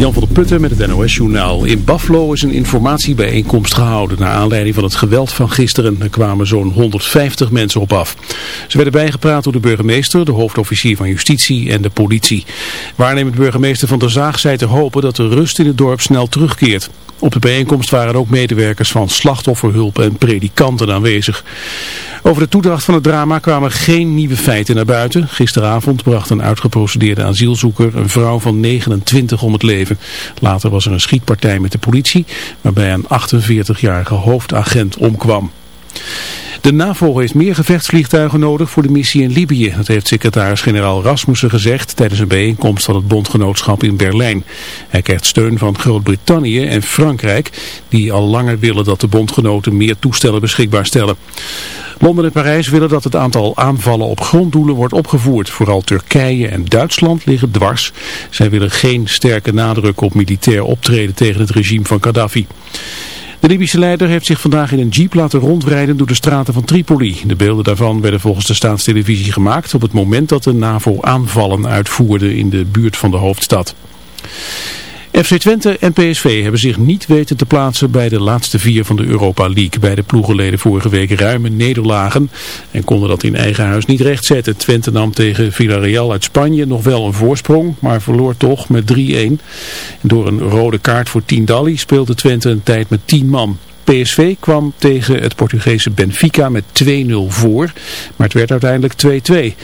Jan van der Putten met het NOS-journaal. In Buffalo is een informatiebijeenkomst gehouden naar aanleiding van het geweld van gisteren. Er kwamen zo'n 150 mensen op af. Ze werden bijgepraat door de burgemeester, de hoofdofficier van justitie en de politie. Waarnemend burgemeester van der Zaag zei te hopen dat de rust in het dorp snel terugkeert. Op de bijeenkomst waren ook medewerkers van slachtofferhulp en predikanten aanwezig. Over de toedracht van het drama kwamen geen nieuwe feiten naar buiten. Gisteravond bracht een uitgeprocedeerde asielzoeker een vrouw van 29 om het leven. Later was er een schietpartij met de politie waarbij een 48-jarige hoofdagent omkwam. De NAVO heeft meer gevechtsvliegtuigen nodig voor de missie in Libië. Dat heeft secretaris-generaal Rasmussen gezegd tijdens een bijeenkomst van het bondgenootschap in Berlijn. Hij krijgt steun van Groot-Brittannië en Frankrijk, die al langer willen dat de bondgenoten meer toestellen beschikbaar stellen. Londen en Parijs willen dat het aantal aanvallen op gronddoelen wordt opgevoerd. Vooral Turkije en Duitsland liggen dwars. Zij willen geen sterke nadruk op militair optreden tegen het regime van Gaddafi. De Libische leider heeft zich vandaag in een jeep laten rondrijden door de straten van Tripoli. De beelden daarvan werden volgens de staatstelevisie gemaakt op het moment dat de NAVO aanvallen uitvoerde in de buurt van de hoofdstad. FC Twente en PSV hebben zich niet weten te plaatsen bij de laatste vier van de Europa League. Bij de ploegenleden vorige week ruime nederlagen en konden dat in eigen huis niet rechtzetten. Twente nam tegen Villarreal uit Spanje nog wel een voorsprong, maar verloor toch met 3-1. Door een rode kaart voor Dali speelde Twente een tijd met 10 man. PSV kwam tegen het Portugese Benfica met 2-0 voor, maar het werd uiteindelijk 2-2.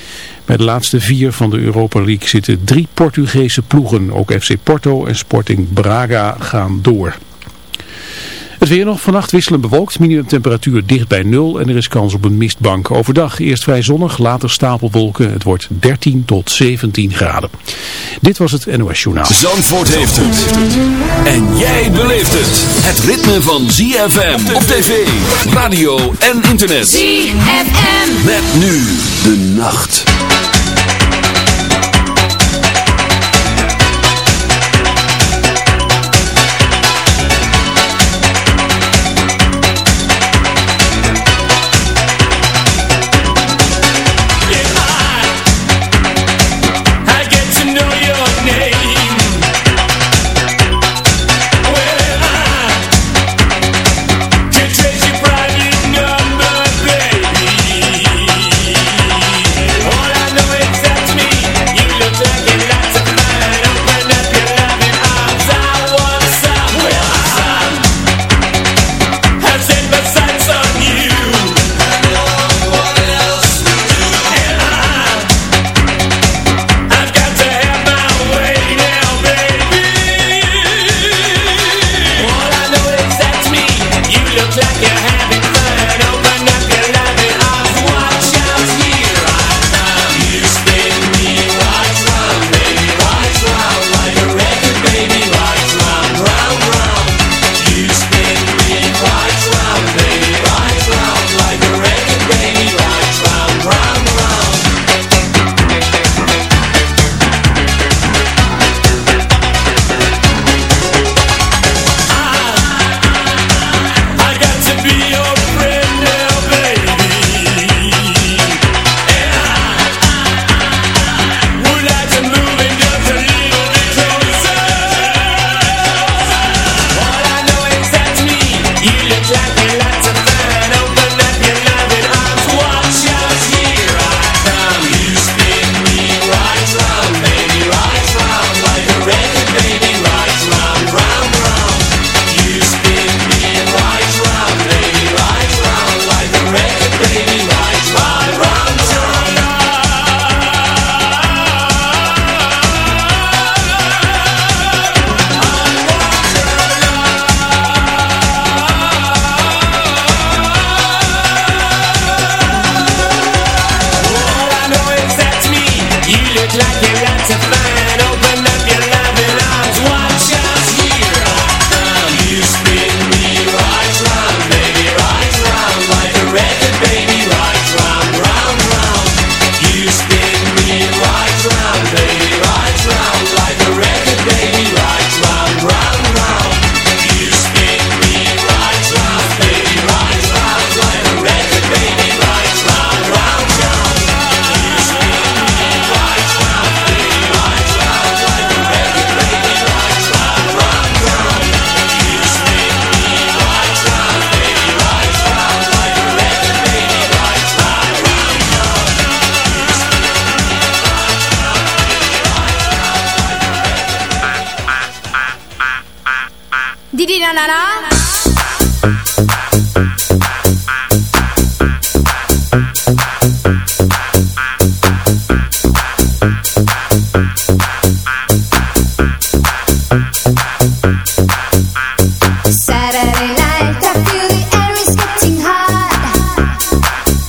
Bij de laatste vier van de Europa League zitten drie Portugese ploegen. Ook FC Porto en Sporting Braga gaan door. Het weer nog vannacht wisselend bewolkt, minimumtemperatuur dicht bij nul en er is kans op een mistbank. Overdag eerst vrij zonnig, later stapelwolken. Het wordt 13 tot 17 graden. Dit was het NOS Journaal. Zandvoort heeft het. En jij beleeft het. Het ritme van ZFM op tv, radio en internet. ZFM. Met nu de nacht.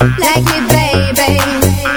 like me, baby.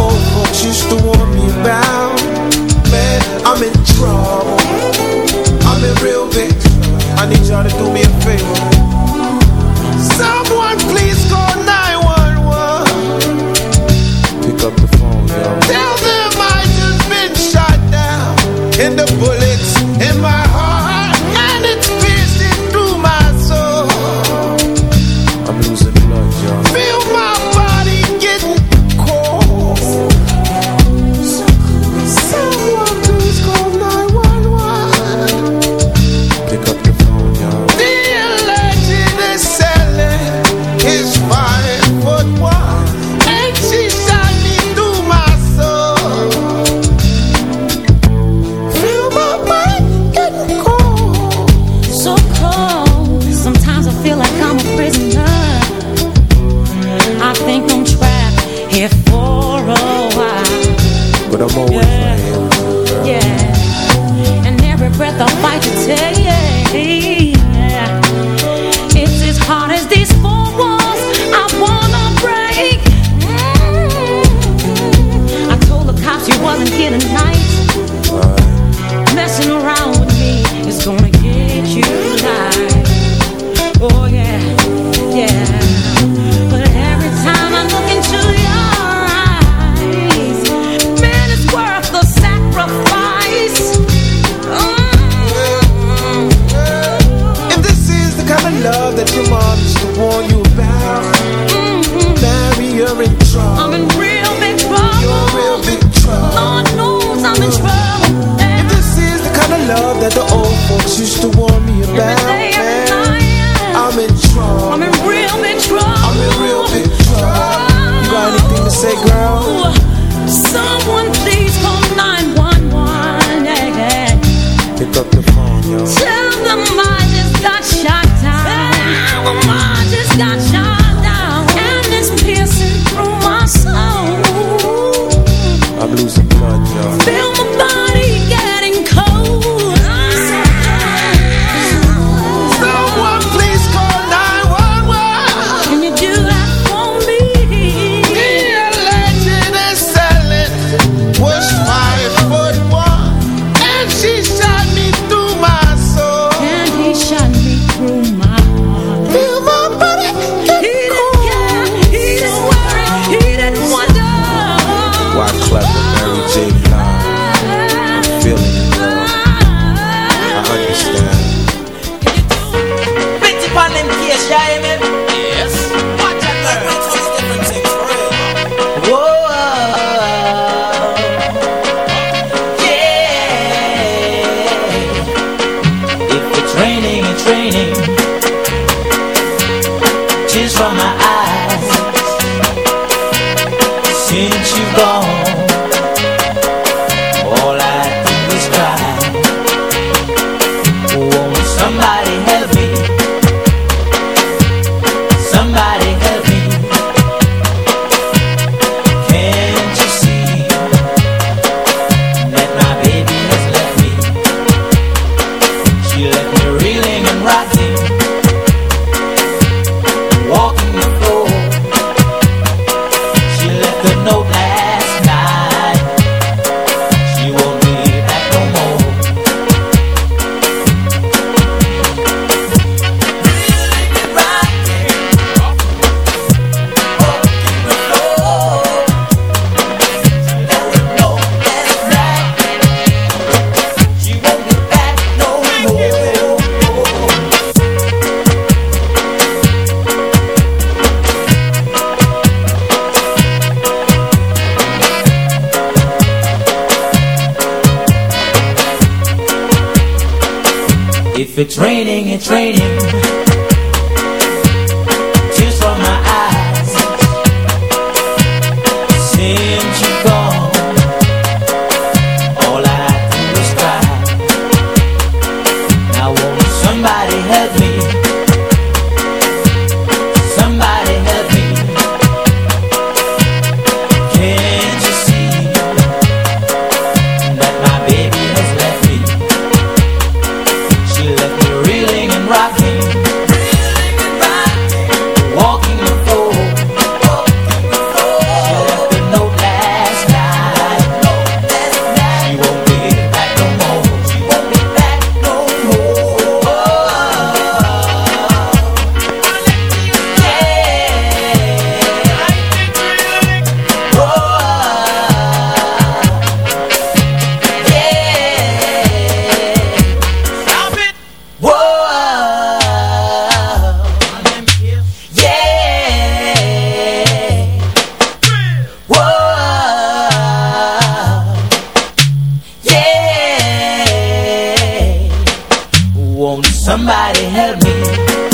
Old folks used to warn me about. Man, I'm in trouble. I'm in real big. I need y'all to do me a favor. waiting me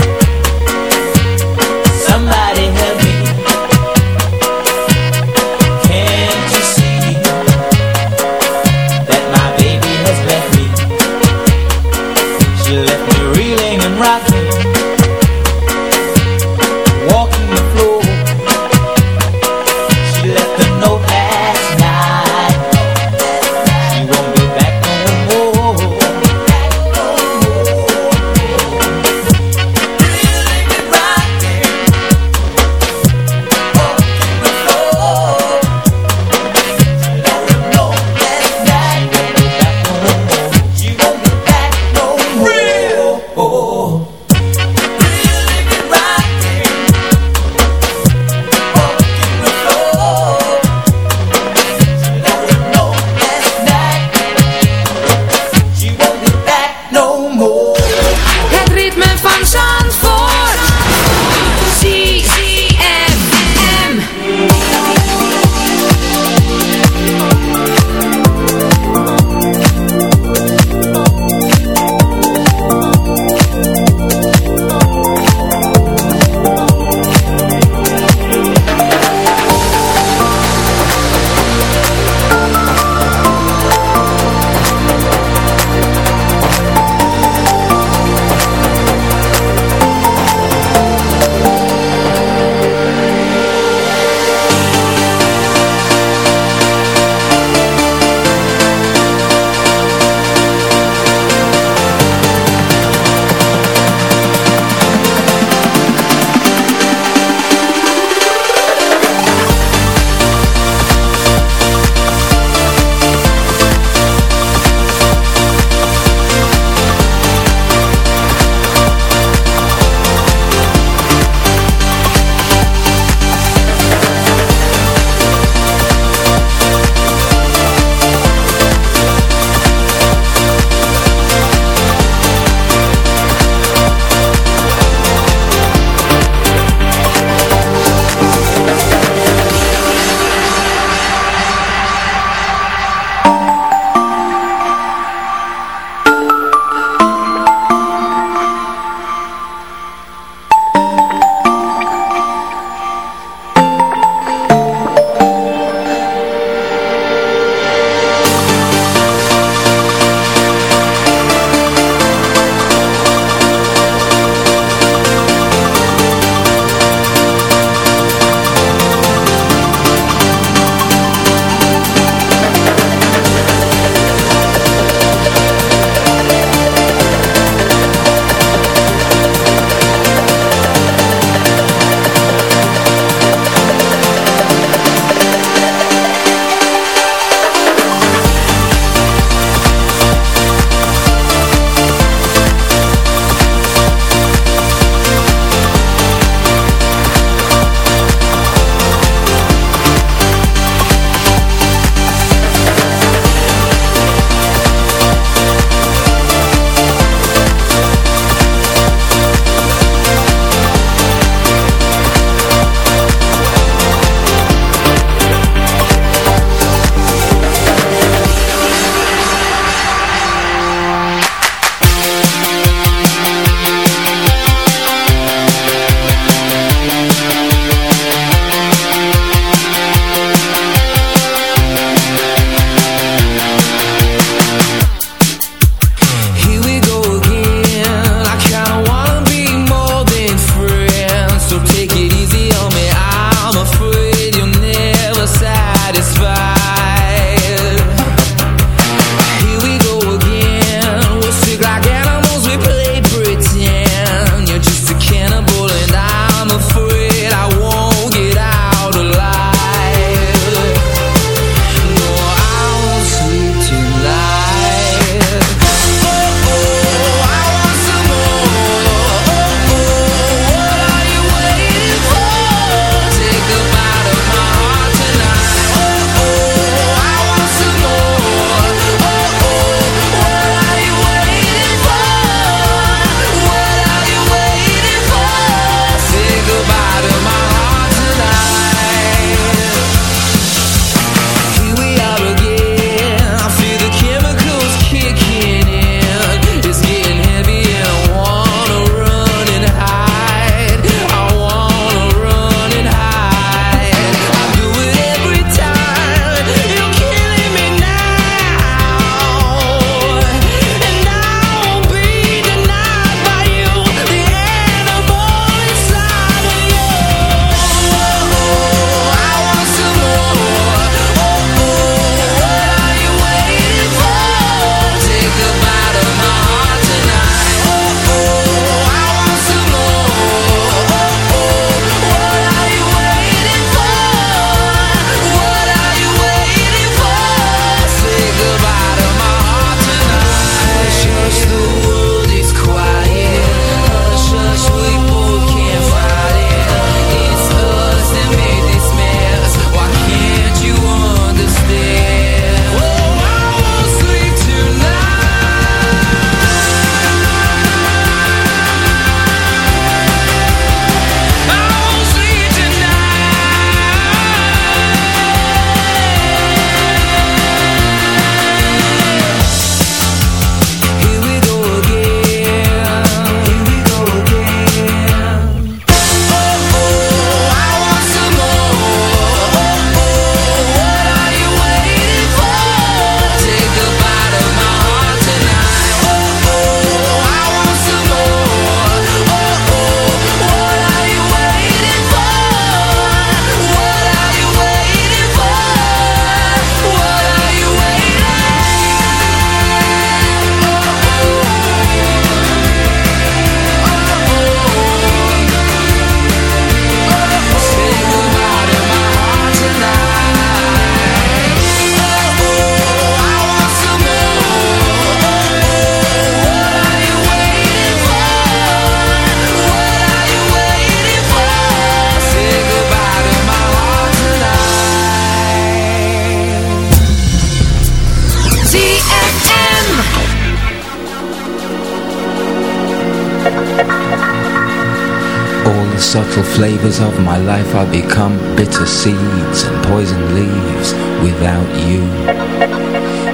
flavors of my life I become bitter seeds and poison leaves without you.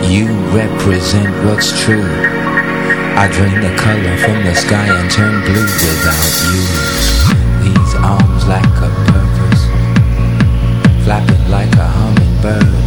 You represent what's true. I drain the color from the sky and turn blue without you. These arms like a purpose. Flapping like a hummingbird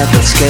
devil's game.